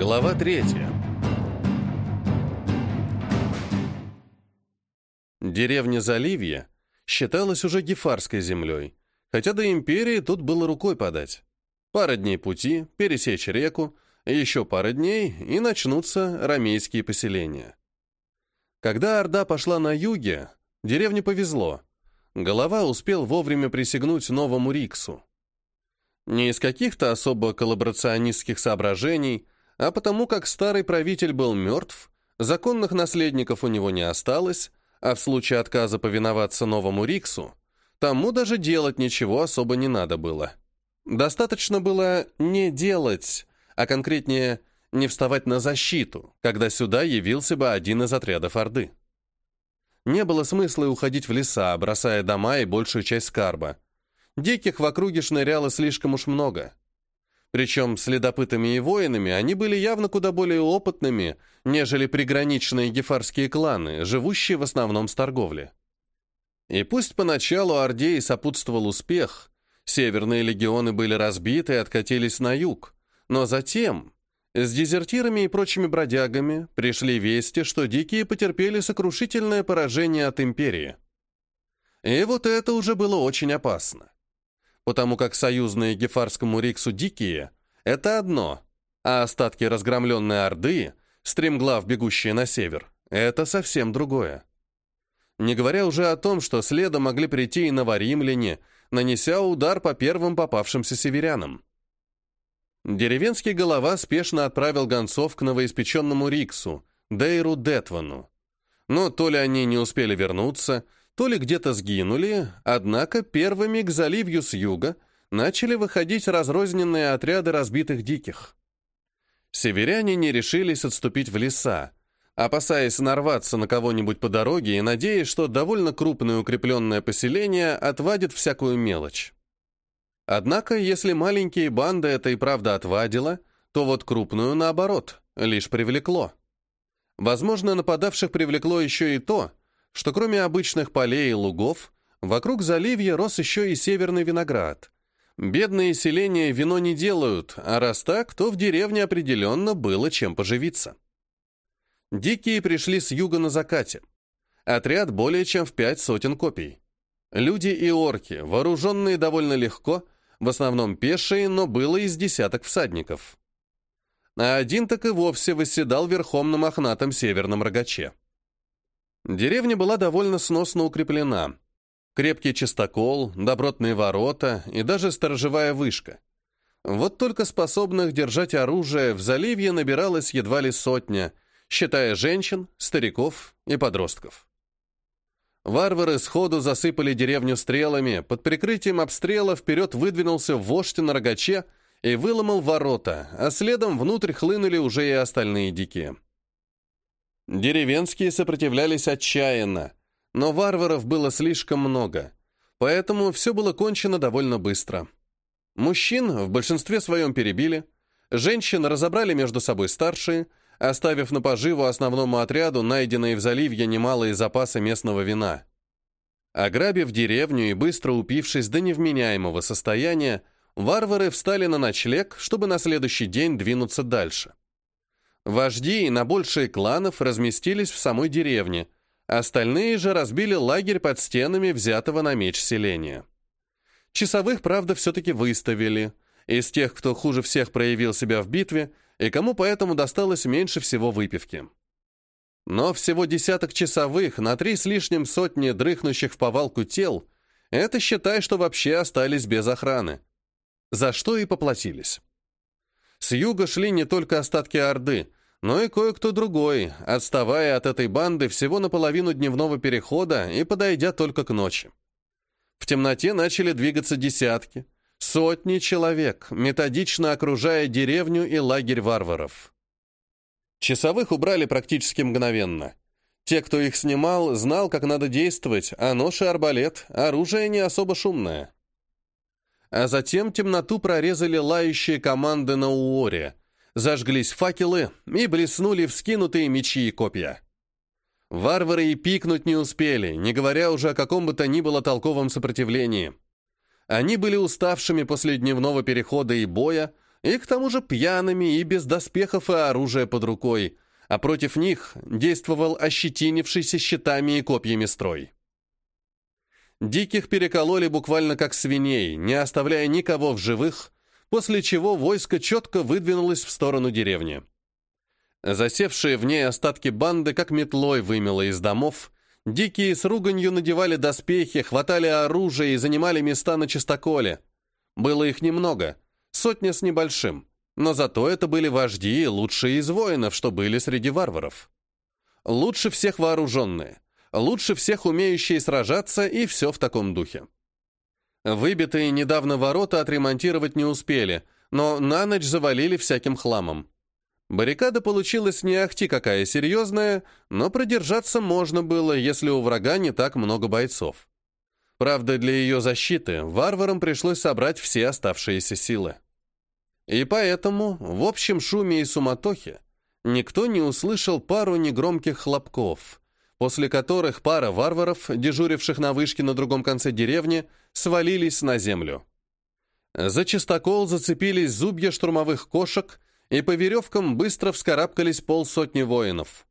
Глава третья. Деревня Заливье считалась уже гефарской землей, хотя до империи тут было рукой подать. Пара дней пути, пересечь реку, еще пара дней, и начнутся рамейские поселения. Когда Орда пошла на юге, деревне повезло. Голова успел вовремя присягнуть новому Риксу. Не из каких-то особо коллаборационистских соображений, а потому как старый правитель был мертв, законных наследников у него не осталось, а в случае отказа повиноваться новому Риксу, тому даже делать ничего особо не надо было. Достаточно было не делать, а конкретнее не вставать на защиту, когда сюда явился бы один из отрядов Орды. Не было смысла уходить в леса, бросая дома и большую часть скарба. Диких в округе шныряло слишком уж много. Причем следопытами и воинами они были явно куда более опытными, нежели приграничные гефарские кланы, живущие в основном с торговли. И пусть поначалу Ордеи сопутствовал успех, северные легионы были разбиты и откатились на юг, но затем с дезертирами и прочими бродягами пришли вести, что дикие потерпели сокрушительное поражение от империи. И вот это уже было очень опасно потому как союзные Гефарскому Риксу дикие — это одно, а остатки разгромленной Орды, стремглав бегущие на север, это совсем другое. Не говоря уже о том, что следом могли прийти и новоримляне, нанеся удар по первым попавшимся северянам. Деревенский голова спешно отправил гонцов к новоиспеченному Риксу, Дейру Детвану. Но то ли они не успели вернуться, то ли где-то сгинули, однако первыми к заливью с юга начали выходить разрозненные отряды разбитых диких. Северяне не решились отступить в леса, опасаясь нарваться на кого-нибудь по дороге и надеясь, что довольно крупное укрепленное поселение отвадит всякую мелочь. Однако, если маленькие банды это и правда отвадило, то вот крупную, наоборот, лишь привлекло. Возможно, нападавших привлекло еще и то, что кроме обычных полей и лугов, вокруг заливья рос еще и северный виноград. Бедные селения вино не делают, а раз так, то в деревне определенно было чем поживиться. Дикие пришли с юга на закате. Отряд более чем в пять сотен копий. Люди и орки, вооруженные довольно легко, в основном пешие, но было из десяток всадников. А один так и вовсе восседал верхом на мохнатом северном рогаче. Деревня была довольно сносно укреплена. Крепкий чистокол, добротные ворота и даже сторожевая вышка. Вот только способных держать оружие в заливье набиралось едва ли сотня, считая женщин, стариков и подростков. Варвары сходу засыпали деревню стрелами, под прикрытием обстрела вперед выдвинулся вождь на рогаче и выломал ворота, а следом внутрь хлынули уже и остальные дикие. Деревенские сопротивлялись отчаянно, но варваров было слишком много, поэтому все было кончено довольно быстро. Мужчин в большинстве своем перебили, женщин разобрали между собой старшие, оставив на поживу основному отряду найденные в заливье немалые запасы местного вина. Ограбив деревню и быстро упившись до невменяемого состояния, варвары встали на ночлег, чтобы на следующий день двинуться дальше. Вожди и на большие кланов разместились в самой деревне, остальные же разбили лагерь под стенами взятого на меч селения. Часовых, правда, все-таки выставили, из тех, кто хуже всех проявил себя в битве, и кому поэтому досталось меньше всего выпивки. Но всего десяток часовых на три с лишним сотни дрыхнущих в повалку тел — это считай, что вообще остались без охраны. За что и поплатились. С юга шли не только остатки Орды, но и кое-кто другой, отставая от этой банды всего на половину дневного перехода и подойдя только к ночи. В темноте начали двигаться десятки, сотни человек, методично окружая деревню и лагерь варваров. Часовых убрали практически мгновенно. Те, кто их снимал, знал, как надо действовать, а нож и арбалет — оружие не особо шумное. А затем темноту прорезали лающие команды на Уоре. Зажглись факелы и блеснули вскинутые мечи и копья. Варвары и пикнуть не успели, не говоря уже о каком бы то ни было толковом сопротивлении. Они были уставшими после дневного перехода и боя, и к тому же пьяными и без доспехов и оружия под рукой, а против них действовал ощетинившийся щитами и копьями строй. Диких перекололи буквально как свиней, не оставляя никого в живых, после чего войско четко выдвинулось в сторону деревни. Засевшие в ней остатки банды как метлой вымело из домов, дикие с руганью надевали доспехи, хватали оружие и занимали места на чистоколе. Было их немного, сотня с небольшим, но зато это были вожди, лучшие из воинов, что были среди варваров. Лучше всех вооруженные – лучше всех умеющие сражаться и все в таком духе. Выбитые недавно ворота отремонтировать не успели, но на ночь завалили всяким хламом. Баррикада получилась не ахти какая серьезная, но продержаться можно было, если у врага не так много бойцов. Правда, для ее защиты варварам пришлось собрать все оставшиеся силы. И поэтому в общем шуме и суматохе никто не услышал пару негромких хлопков, после которых пара варваров, дежуривших на вышке на другом конце деревни, свалились на землю. За чистокол зацепились зубья штурмовых кошек, и по веревкам быстро вскарабкались полсотни воинов.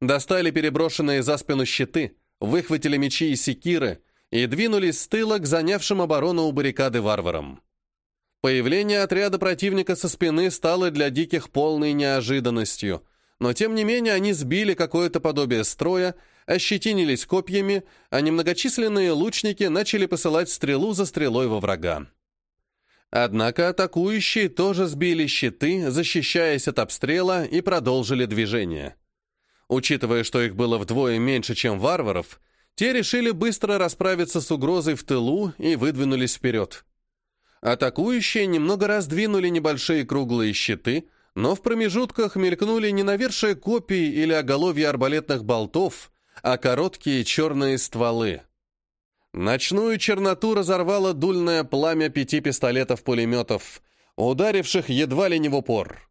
Достали переброшенные за спину щиты, выхватили мечи и секиры и двинулись с тыла к занявшим оборону у баррикады варварам. Появление отряда противника со спины стало для диких полной неожиданностью — но тем не менее они сбили какое-то подобие строя, ощетинились копьями, а немногочисленные лучники начали посылать стрелу за стрелой во врага. Однако атакующие тоже сбили щиты, защищаясь от обстрела, и продолжили движение. Учитывая, что их было вдвое меньше, чем варваров, те решили быстро расправиться с угрозой в тылу и выдвинулись вперед. Атакующие немного раздвинули небольшие круглые щиты, но в промежутках мелькнули не навершие копий или оголовья арбалетных болтов, а короткие черные стволы. Ночную черноту разорвало дульное пламя пяти пистолетов-пулеметов, ударивших едва ли не в упор.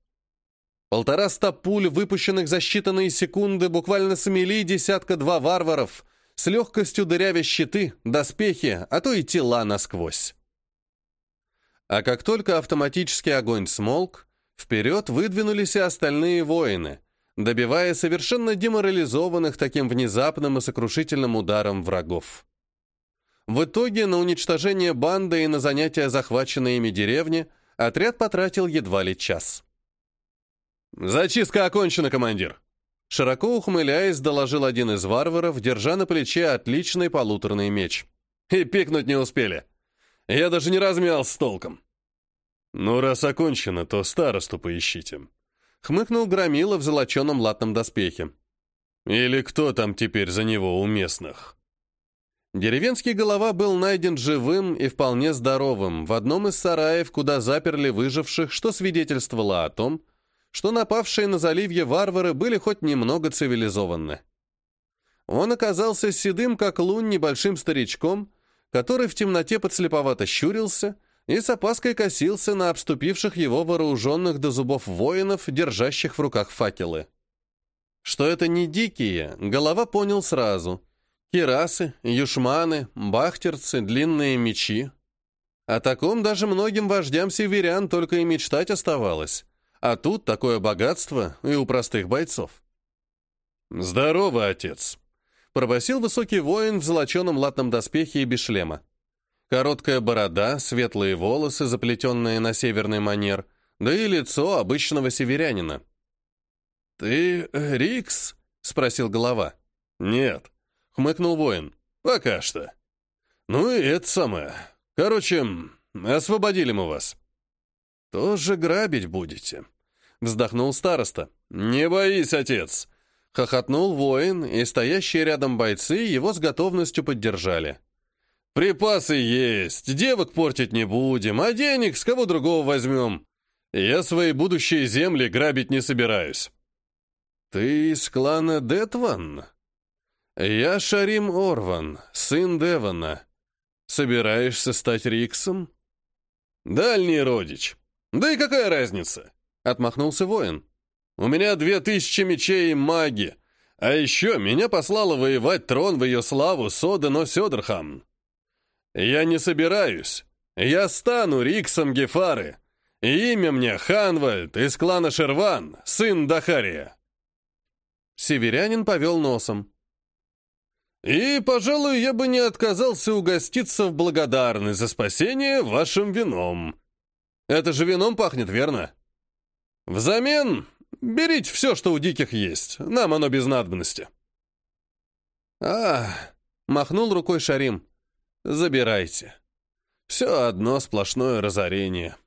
Полтораста пуль, выпущенных за считанные секунды, буквально смели десятка-два варваров, с легкостью дырявя щиты, доспехи, а то и тела насквозь. А как только автоматический огонь смолк, Вперед выдвинулись и остальные воины, добивая совершенно деморализованных таким внезапным и сокрушительным ударом врагов. В итоге на уничтожение банды и на занятия захваченной ими деревни отряд потратил едва ли час. «Зачистка окончена, командир!» Широко ухмыляясь, доложил один из варваров, держа на плече отличный полуторный меч. «И пикнуть не успели. Я даже не размялся толком». «Ну, раз окончено, то старосту поищите», — хмыкнул Громила в золоченом латном доспехе. «Или кто там теперь за него у местных?» Деревенский голова был найден живым и вполне здоровым в одном из сараев, куда заперли выживших, что свидетельствовало о том, что напавшие на заливье варвары были хоть немного цивилизованы. Он оказался седым, как лунь, небольшим старичком, который в темноте подслеповато щурился — и с опаской косился на обступивших его вооруженных до зубов воинов, держащих в руках факелы. Что это не дикие, голова понял сразу. Кирасы, юшманы, бахтерцы, длинные мечи. О таком даже многим вождям северян только и мечтать оставалось. А тут такое богатство и у простых бойцов. «Здорово, отец!» — пробасил высокий воин в золоченом латном доспехе и без шлема. Короткая борода, светлые волосы, заплетенные на северный манер, да и лицо обычного северянина. «Ты Рикс?» — спросил голова. «Нет», — хмыкнул воин. «Пока что». «Ну и это самое. Короче, освободили мы вас». «Тоже грабить будете?» — вздохнул староста. «Не боись, отец!» — хохотнул воин, и стоящие рядом бойцы его с готовностью поддержали. Припасы есть, девок портить не будем, а денег с кого другого возьмем. Я свои будущие земли грабить не собираюсь. Ты из клана Детван? Я Шарим Орван, сын Девана. Собираешься стать Риксом? Дальний родич. Да и какая разница? Отмахнулся воин. У меня две тысячи мечей и маги. А еще меня послала воевать трон в ее славу Содано Сёдерхам. «Я не собираюсь. Я стану Риксом Гефары. Имя мне Ханвальд из клана Шерван, сын Дахария. Северянин повел носом. И, пожалуй, я бы не отказался угоститься в благодарность за спасение вашим вином. Это же вином пахнет, верно? Взамен берите все, что у диких есть. Нам оно без надобности. А, махнул рукой Шарим. Забирайте. Все одно сплошное разорение.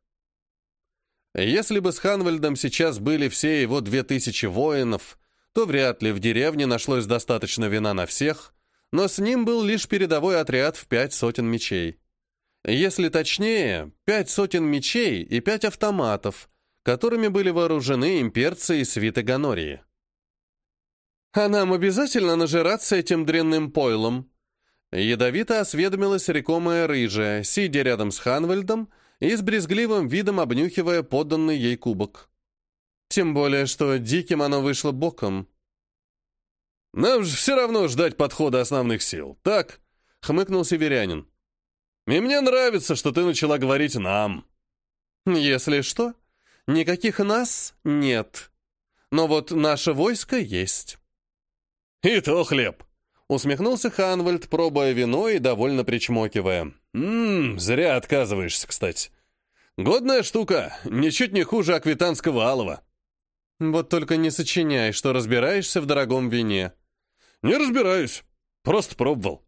Если бы с Ханвальдом сейчас были все его две тысячи воинов, то вряд ли в деревне нашлось достаточно вина на всех, но с ним был лишь передовой отряд в пять сотен мечей. Если точнее, пять сотен мечей и пять автоматов, которыми были вооружены имперцы и свиты Ганории. «А нам обязательно нажираться этим дрянным пойлом?» Ядовито осведомилась рекомая рыжая, сидя рядом с Ханвальдом и с брезгливым видом обнюхивая подданный ей кубок. Тем более, что диким оно вышло боком. «Нам же все равно ждать подхода основных сил, так?» — хмыкнул северянин. «И мне нравится, что ты начала говорить «нам». «Если что, никаких «нас» нет. Но вот наше войско есть». «И то хлеб!» — усмехнулся Ханвальд, пробуя вино и довольно причмокивая. «Ммм, зря отказываешься, кстати. Годная штука, ничуть не хуже аквитанского алова». «Вот только не сочиняй, что разбираешься в дорогом вине». «Не разбираюсь. Просто пробовал.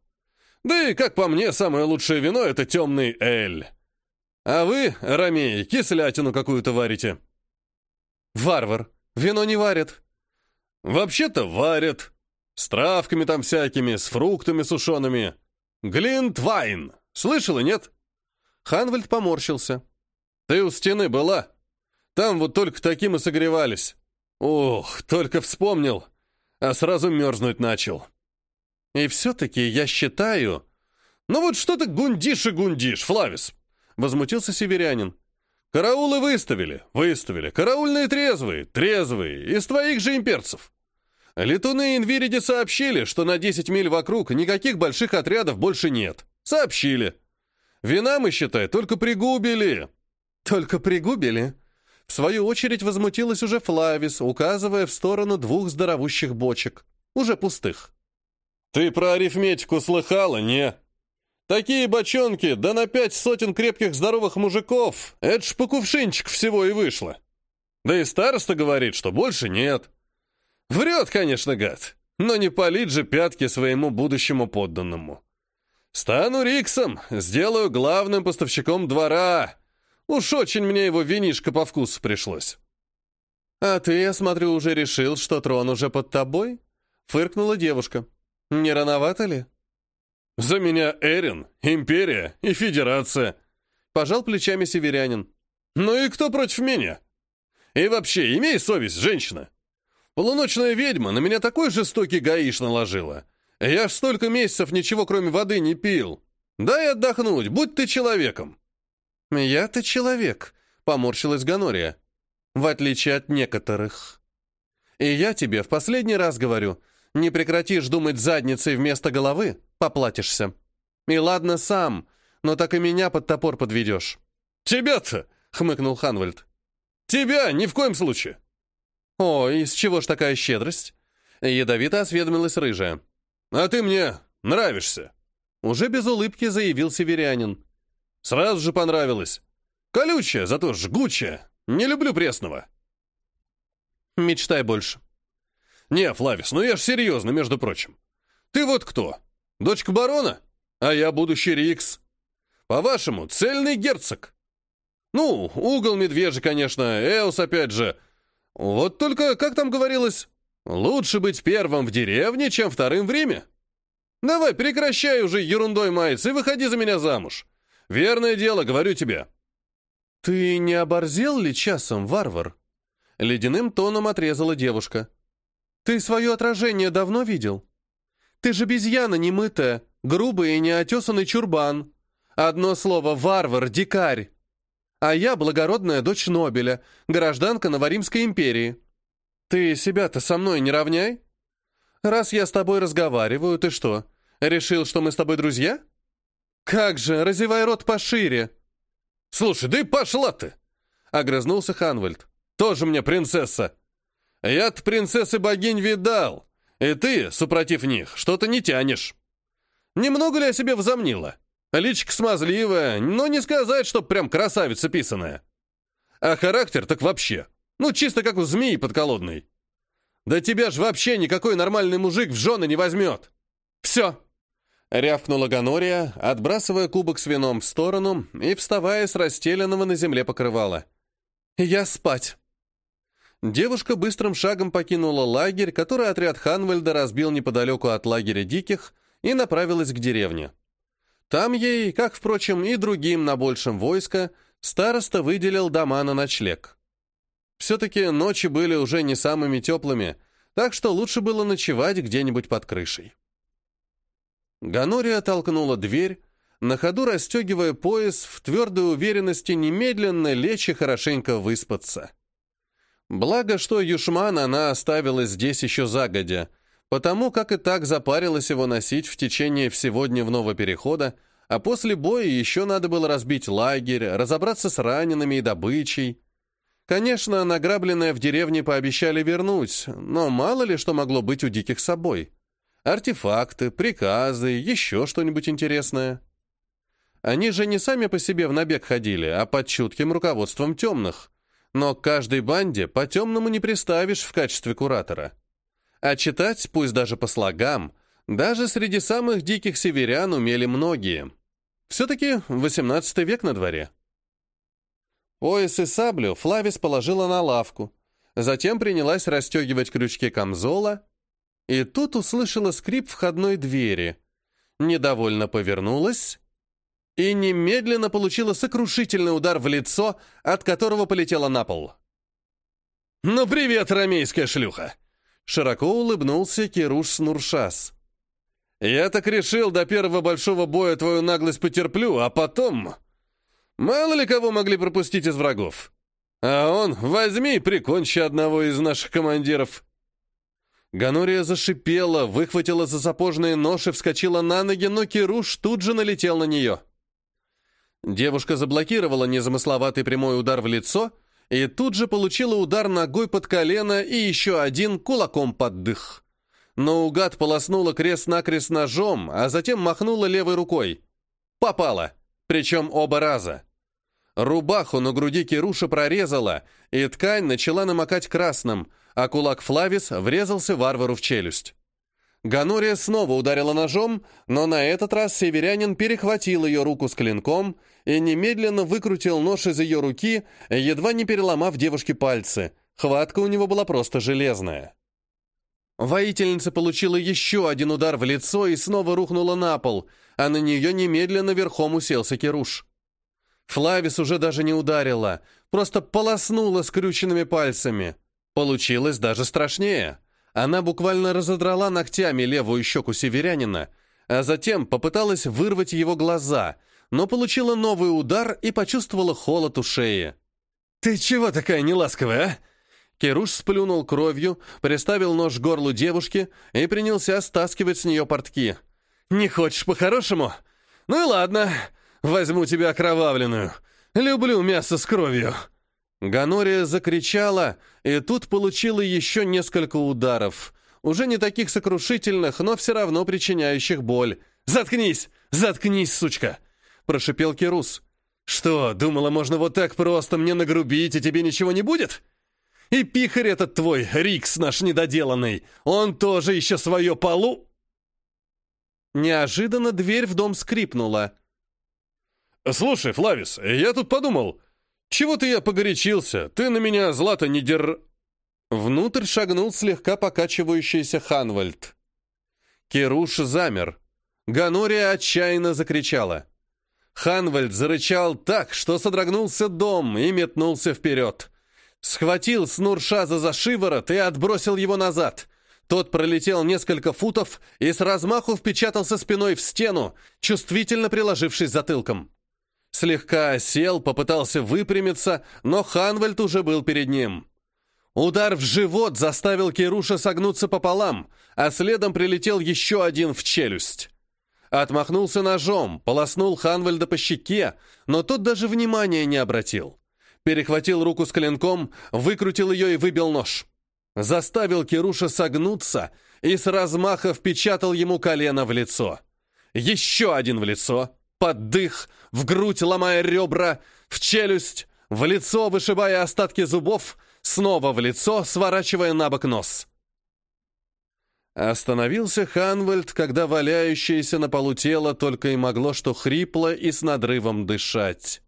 Да и, как по мне, самое лучшее вино — это темный эль. А вы, ромеи, кислятину какую-то варите». «Варвар, вино не варят». «Вообще-то варят. С травками там всякими, с фруктами сушеными. Глинтвайн. Слышала, нет?» Ханвальд поморщился. «Ты у стены была? Там вот только таким и согревались. Ух, только вспомнил, а сразу мерзнуть начал». «И все-таки я считаю...» «Ну вот что ты гундишь и гундишь, Флавис?» Возмутился северянин. «Караулы выставили, выставили. Караульные трезвые, трезвые. Из твоих же имперцев. Летуны Инвириди сообщили, что на 10 миль вокруг никаких больших отрядов больше нет. Сообщили. Вина, мы, считай, только пригубили. Только пригубили? В свою очередь возмутилась уже Флавис, указывая в сторону двух здоровущих бочек, уже пустых. «Ты про арифметику слыхала, не? Такие бочонки, да на пять сотен крепких здоровых мужиков, это ж по кувшинчик всего и вышло. Да и староста говорит, что больше нет. Врет, конечно, гад, но не палит же пятки своему будущему подданному. Стану Риксом, сделаю главным поставщиком двора. Уж очень мне его винишко по вкусу пришлось. «А ты, я смотрю, уже решил, что трон уже под тобой?» — фыркнула девушка. «Не рановато ли?» «За меня Эрин, Империя и Федерация», — пожал плечами северянин. «Ну и кто против меня? И вообще, имей совесть, женщина. Полуночная ведьма на меня такой жестокий гаиш наложила. Я ж столько месяцев ничего, кроме воды, не пил. Дай отдохнуть, будь ты человеком». «Я-то человек», — поморщилась Ганория. «В отличие от некоторых. И я тебе в последний раз говорю, не прекратишь думать задницей вместо головы, поплатишься. И ладно сам, но так и меня под топор подведешь». «Тебя-то!» — хмыкнул Ханвальд. «Тебя ни в коем случае!» «О, из чего ж такая щедрость?» Ядовито осведомилась рыжая. «А ты мне нравишься!» Уже без улыбки заявил северянин. «Сразу же понравилось. Колючая, зато жгучая. Не люблю пресного». «Мечтай больше». «Не, Флавис, ну я ж серьезно, между прочим. Ты вот кто? Дочка барона? А я будущий Рикс. По-вашему, цельный герцог. Ну, угол медвежий, конечно, Эос опять же, вот только, как там говорилось, лучше быть первым в деревне, чем вторым в Риме. Давай, прекращай уже ерундой маяться и выходи за меня замуж. Верное дело, говорю тебе. Ты не оборзел ли часом, варвар? Ледяным тоном отрезала девушка. Ты свое отражение давно видел? Ты же обезьяна немытая, грубый и неотесанный чурбан. Одно слово — варвар, дикарь а я благородная дочь Нобеля, гражданка Новоримской империи. Ты себя-то со мной не равняй? Раз я с тобой разговариваю, ты что, решил, что мы с тобой друзья? Как же, разевай рот пошире. Слушай, да и пошла ты! огрызнулся Ханвальд. «Тоже мне принцесса! Я-то принцессы богинь видал, и ты, супротив них, что-то не тянешь. Немного ли о себе возомнила? Личка смазливая, но не сказать, что прям красавица писаная. А характер так вообще. Ну, чисто как у змеи подколодной. Да тебя ж вообще никакой нормальный мужик в жены не возьмет. Все. Рявкнула Ганория, отбрасывая кубок с вином в сторону и вставая с расстеленного на земле покрывала. «Я спать». Девушка быстрым шагом покинула лагерь, который отряд Ханвальда разбил неподалеку от лагеря диких, и направилась к деревне. Там ей, как, впрочем, и другим на большем войска, староста выделил дома на ночлег. Все-таки ночи были уже не самыми теплыми, так что лучше было ночевать где-нибудь под крышей. Ганория толкнула дверь, на ходу расстегивая пояс в твердой уверенности немедленно лечь и хорошенько выспаться. Благо, что Юшман она оставила здесь еще загодя, потому как и так запарилась его носить в течение всего дневного перехода, а после боя еще надо было разбить лагерь, разобраться с ранеными и добычей. Конечно, награбленное в деревне пообещали вернуть, но мало ли что могло быть у диких собой. Артефакты, приказы, еще что-нибудь интересное. Они же не сами по себе в набег ходили, а под чутким руководством темных. Но к каждой банде по-темному не приставишь в качестве куратора. А читать, пусть даже по слогам, даже среди самых диких северян умели многие. Все-таки XVIII век на дворе. Пояс и саблю Флавис положила на лавку, затем принялась расстегивать крючки камзола, и тут услышала скрип входной двери. Недовольно повернулась и немедленно получила сокрушительный удар в лицо, от которого полетела на пол. «Ну привет, рамейская шлюха!» Широко улыбнулся Кируш Нуршас. «Я так решил, до первого большого боя твою наглость потерплю, а потом... Мало ли кого могли пропустить из врагов. А он, возьми прикончи одного из наших командиров». Ганория зашипела, выхватила за сапожные и вскочила на ноги, но Кируш тут же налетел на нее. Девушка заблокировала незамысловатый прямой удар в лицо и тут же получила удар ногой под колено и еще один кулаком под дых. Но угад полоснула крест-накрест ножом, а затем махнула левой рукой. Попала, причем оба раза. Рубаху на груди Кируша прорезала, и ткань начала намокать красным — а кулак Флавис врезался варвару в челюсть. Ганория снова ударила ножом, но на этот раз северянин перехватил ее руку с клинком и немедленно выкрутил нож из ее руки, едва не переломав девушке пальцы. Хватка у него была просто железная. Воительница получила еще один удар в лицо и снова рухнула на пол, а на нее немедленно верхом уселся Керуш. Флавис уже даже не ударила, просто полоснула скрюченными пальцами. Получилось даже страшнее. Она буквально разодрала ногтями левую щеку северянина, а затем попыталась вырвать его глаза, но получила новый удар и почувствовала холод у шеи. «Ты чего такая неласковая, а?» Керуш сплюнул кровью, приставил нож к горлу девушки и принялся стаскивать с нее портки. «Не хочешь по-хорошему? Ну и ладно, возьму тебя окровавленную. Люблю мясо с кровью». Ганория закричала, и тут получила еще несколько ударов. Уже не таких сокрушительных, но все равно причиняющих боль. «Заткнись! Заткнись, сучка!» — прошипел Керус. «Что, думала, можно вот так просто мне нагрубить, и тебе ничего не будет? И пихарь этот твой, Рикс наш недоделанный, он тоже еще свое полу...» Неожиданно дверь в дом скрипнула. «Слушай, Флавис, я тут подумал, «Чего-то я погорячился, ты на меня злато не дер...» Внутрь шагнул слегка покачивающийся Ханвальд. Керуш замер. Ганория отчаянно закричала. Ханвальд зарычал так, что содрогнулся дом и метнулся вперед. Схватил Снуршаза за шиворот и отбросил его назад. Тот пролетел несколько футов и с размаху впечатался спиной в стену, чувствительно приложившись затылком. Слегка сел, попытался выпрямиться, но Ханвальд уже был перед ним. Удар в живот заставил Кируша согнуться пополам, а следом прилетел еще один в челюсть. Отмахнулся ножом, полоснул Ханвальда по щеке, но тот даже внимания не обратил. перехватил руку с клинком, выкрутил ее и выбил нож. Заставил Кируша согнуться и с размаха впечатал ему колено в лицо. Еще один в лицо, под дых, в грудь ломая ребра, в челюсть, в лицо вышибая остатки зубов, снова в лицо, сворачивая на бок нос. Остановился Ханвальд, когда валяющееся на полу тело только и могло что хрипло и с надрывом дышать.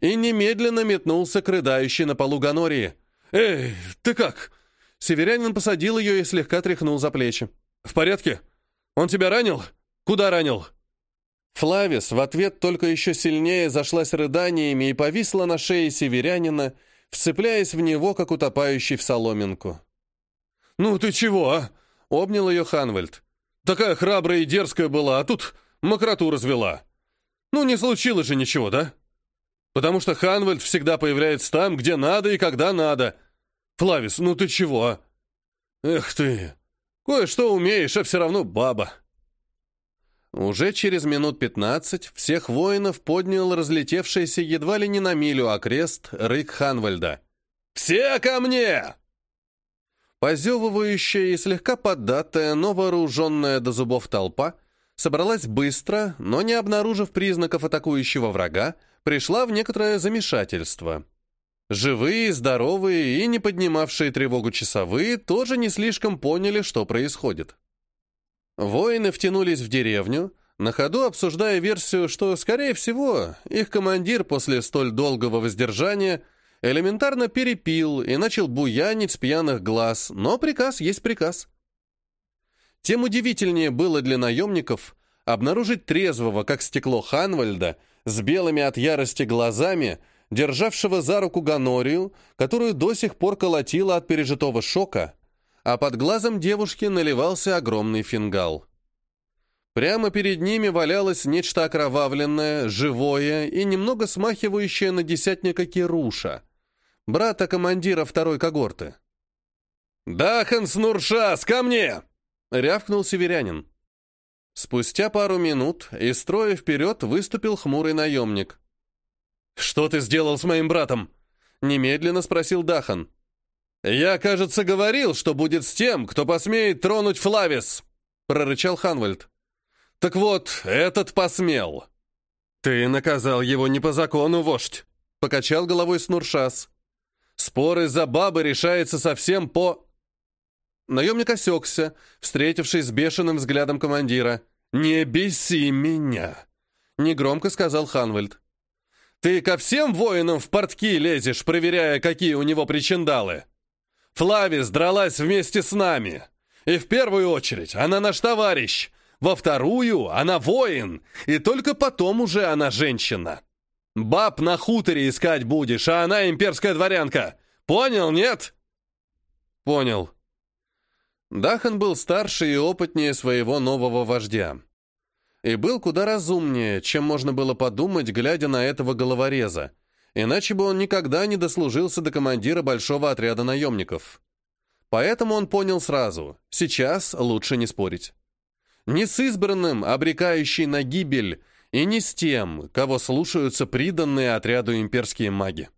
И немедленно метнулся к рыдающей на полу Ганории. «Эй, ты как?» Северянин посадил ее и слегка тряхнул за плечи. «В порядке? Он тебя ранил? Куда ранил?» Флавис в ответ только еще сильнее зашлась рыданиями и повисла на шее северянина, вцепляясь в него, как утопающий в соломинку. «Ну ты чего, а?» — обнял ее Ханвальд. «Такая храбрая и дерзкая была, а тут мокроту развела. Ну, не случилось же ничего, да? Потому что Ханвальд всегда появляется там, где надо и когда надо. Флавис, ну ты чего, а? Эх ты, кое-что умеешь, а все равно баба». Уже через минут пятнадцать всех воинов поднял разлетевшийся едва ли не на милю окрест рык Ханвальда. «Все ко мне!» Позевывающая и слегка поддатая, но вооруженная до зубов толпа собралась быстро, но не обнаружив признаков атакующего врага, пришла в некоторое замешательство. Живые, здоровые и не поднимавшие тревогу часовые тоже не слишком поняли, что происходит. Воины втянулись в деревню, на ходу обсуждая версию, что, скорее всего, их командир после столь долгого воздержания элементарно перепил и начал буянить с пьяных глаз, но приказ есть приказ. Тем удивительнее было для наемников обнаружить трезвого, как стекло Ханвальда, с белыми от ярости глазами, державшего за руку Ганорию, которую до сих пор колотило от пережитого шока, а под глазом девушки наливался огромный фингал. Прямо перед ними валялось нечто окровавленное, живое и немного смахивающее на десятника Кируша, брата командира второй когорты. «Дахан Снуршас, ко мне!» — рявкнул северянин. Спустя пару минут из строя вперед выступил хмурый наемник. «Что ты сделал с моим братом?» — немедленно спросил Дахан. «Я, кажется, говорил, что будет с тем, кто посмеет тронуть Флавис!» — прорычал Ханвальд. «Так вот, этот посмел!» «Ты наказал его не по закону, вождь!» — покачал головой Снуршас. «Спор из-за бабы решается совсем по...» Наемник осекся, встретившись с бешеным взглядом командира. «Не беси меня!» — негромко сказал Ханвальд. «Ты ко всем воинам в портки лезешь, проверяя, какие у него причиндалы!» Флавис дралась вместе с нами. И в первую очередь она наш товарищ. Во вторую она воин. И только потом уже она женщина. Баб на хуторе искать будешь, а она имперская дворянка. Понял, нет? Понял. Дахан был старше и опытнее своего нового вождя. И был куда разумнее, чем можно было подумать, глядя на этого головореза, Иначе бы он никогда не дослужился до командира большого отряда наемников. Поэтому он понял сразу, сейчас лучше не спорить. Не с избранным, обрекающий на гибель, и не с тем, кого слушаются приданные отряду имперские маги.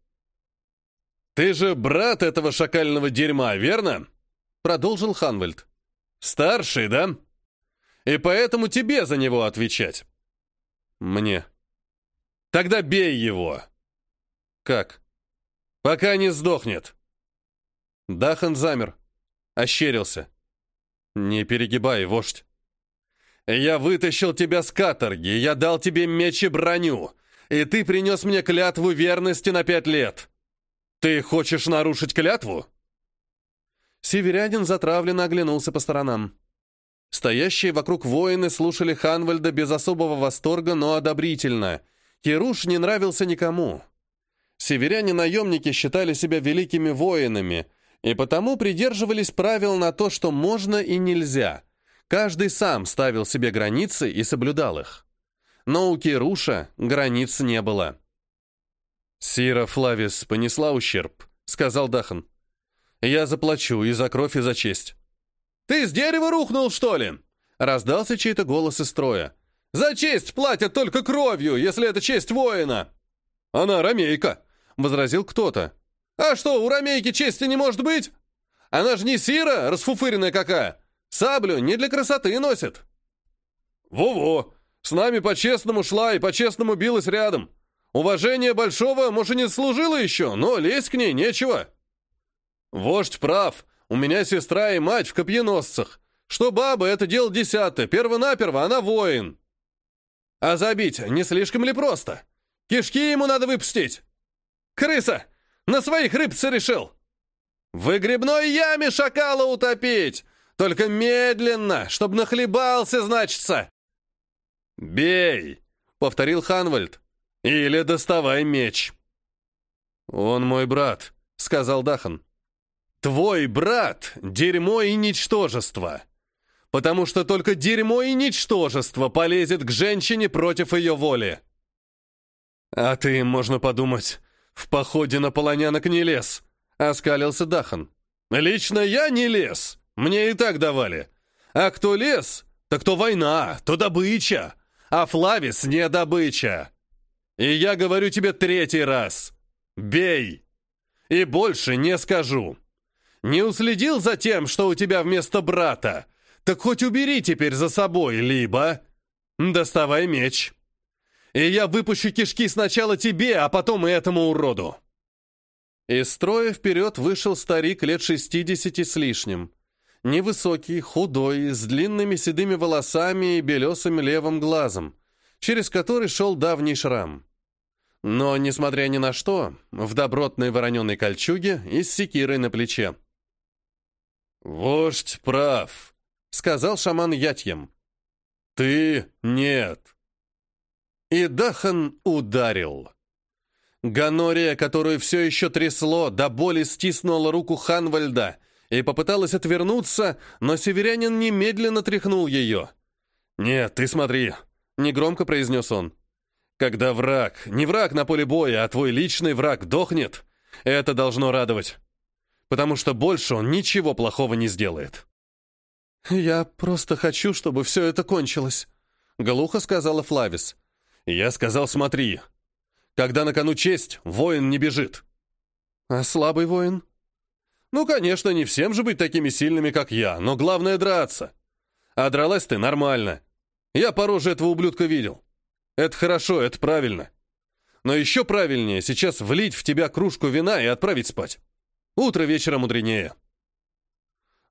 «Ты же брат этого шакального дерьма, верно?» Продолжил Ханвальд. «Старший, да? И поэтому тебе за него отвечать». «Мне». «Тогда бей его!» «Как?» «Пока не сдохнет». Дахан замер, ощерился. «Не перегибай, вождь. Я вытащил тебя с каторги, я дал тебе меч и броню, и ты принес мне клятву верности на пять лет. Ты хочешь нарушить клятву?» Северянин затравленно оглянулся по сторонам. Стоящие вокруг воины слушали Ханвальда без особого восторга, но одобрительно. Кируш не нравился никому. Северяне-наемники считали себя великими воинами, и потому придерживались правил на то, что можно и нельзя. Каждый сам ставил себе границы и соблюдал их. Но у Кируша границ не было. «Сира Флавис понесла ущерб», — сказал Дахан. «Я заплачу и за кровь, и за честь». «Ты с дерева рухнул, что ли?» — раздался чей-то голос из строя. «За честь платят только кровью, если это честь воина!» «Она ромейка!» возразил кто-то. «А что, у ромейки чести не может быть? Она же не сира, расфуфыренная какая. Саблю не для красоты носит». «Во-во, с нами по-честному шла и по-честному билась рядом. Уважение большого, может, не служило еще, но лезть к ней нечего». «Вождь прав, у меня сестра и мать в копьеносцах. Что баба, это дело десятое, перво-наперво она воин». «А забить не слишком ли просто? Кишки ему надо выпустить!» «Крыса! На своих рыбца решил!» «В грибной яме шакала утопить! Только медленно, чтоб нахлебался, значится!» «Бей!» — повторил Ханвальд. «Или доставай меч!» «Он мой брат», — сказал Дахан. «Твой брат — дерьмо и ничтожество!» потому что только дерьмо и ничтожество полезет к женщине против ее воли. А ты, можно подумать, в походе на полонянок не лез, оскалился Дахан. Лично я не лез, мне и так давали. А кто лез, так то война, то добыча, а Флавис не добыча. И я говорю тебе третий раз. Бей! И больше не скажу. Не уследил за тем, что у тебя вместо брата так хоть убери теперь за собой, либо... Доставай меч. И я выпущу кишки сначала тебе, а потом и этому уроду. Из строя вперед вышел старик лет шестидесяти с лишним. Невысокий, худой, с длинными седыми волосами и белесым левым глазом, через который шел давний шрам. Но, несмотря ни на что, в добротной вороненой кольчуге и с секирой на плече. «Вождь прав», — сказал шаман Ятьем. «Ты нет». И Дахан ударил. Ганория, которую все еще трясло, до боли стиснула руку Ханвальда и попыталась отвернуться, но северянин немедленно тряхнул ее. «Нет, ты смотри», — негромко произнес он. «Когда враг, не враг на поле боя, а твой личный враг дохнет, это должно радовать, потому что больше он ничего плохого не сделает». «Я просто хочу, чтобы все это кончилось», — глухо сказала Флавис. «Я сказал, смотри. Когда на кону честь, воин не бежит». «А слабый воин?» «Ну, конечно, не всем же быть такими сильными, как я, но главное — драться. А дралась ты нормально. Я по роже этого ублюдка видел. Это хорошо, это правильно. Но еще правильнее сейчас влить в тебя кружку вина и отправить спать. Утро вечера мудренее».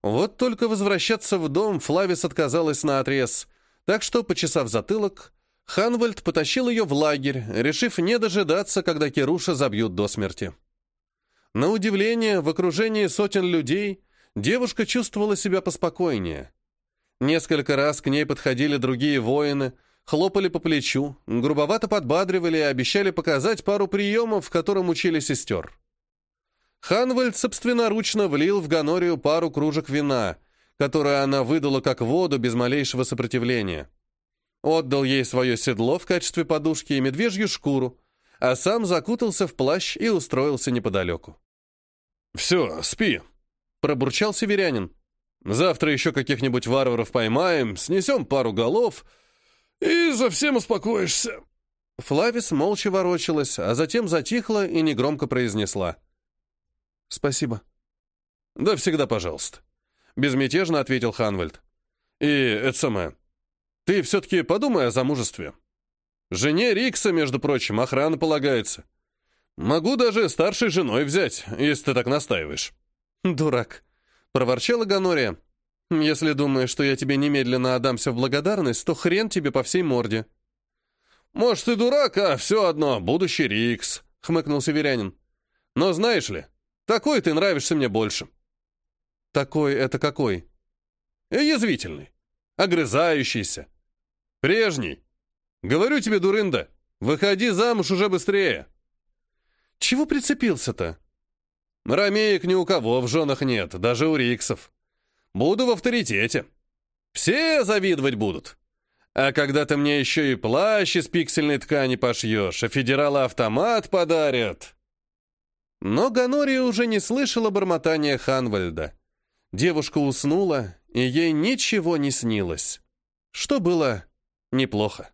Вот только возвращаться в дом Флавис отказалась на отрез, так что, почесав затылок, Ханвальд потащил ее в лагерь, решив не дожидаться, когда Керуша забьют до смерти. На удивление, в окружении сотен людей девушка чувствовала себя поспокойнее. Несколько раз к ней подходили другие воины, хлопали по плечу, грубовато подбадривали и обещали показать пару приемов, в котором учили сестер. Ханвальд собственноручно влил в Ганорию пару кружек вина, которое она выдала как воду без малейшего сопротивления. Отдал ей свое седло в качестве подушки и медвежью шкуру, а сам закутался в плащ и устроился неподалеку. «Все, спи», — пробурчал северянин. «Завтра еще каких-нибудь варваров поймаем, снесем пару голов и совсем успокоишься». Флавис молча ворочалась, а затем затихла и негромко произнесла — «Спасибо». «Да всегда пожалуйста», — безмятежно ответил Ханвальд. «И это самое. Ты все-таки подумай о замужестве. Жене Рикса, между прочим, охрана полагается. Могу даже старшей женой взять, если ты так настаиваешь». «Дурак», — проворчала Ганория. «Если думаешь, что я тебе немедленно отдамся в благодарность, то хрен тебе по всей морде». «Может, ты дурак, а все одно, будущий Рикс», — хмыкнул северянин. «Но знаешь ли, такой ты нравишься мне больше». «Такой это какой?» «Язвительный, огрызающийся, прежний. Говорю тебе, дурында, выходи замуж уже быстрее». «Чего прицепился-то?» «Ромеек ни у кого в женах нет, даже у Риксов. Буду в авторитете. Все завидовать будут. А когда ты мне еще и плащ из пиксельной ткани пошьешь, а федералы автомат подарят...» Но Ганория уже не слышала бормотания Ханвальда. Девушка уснула, и ей ничего не снилось. Что было неплохо.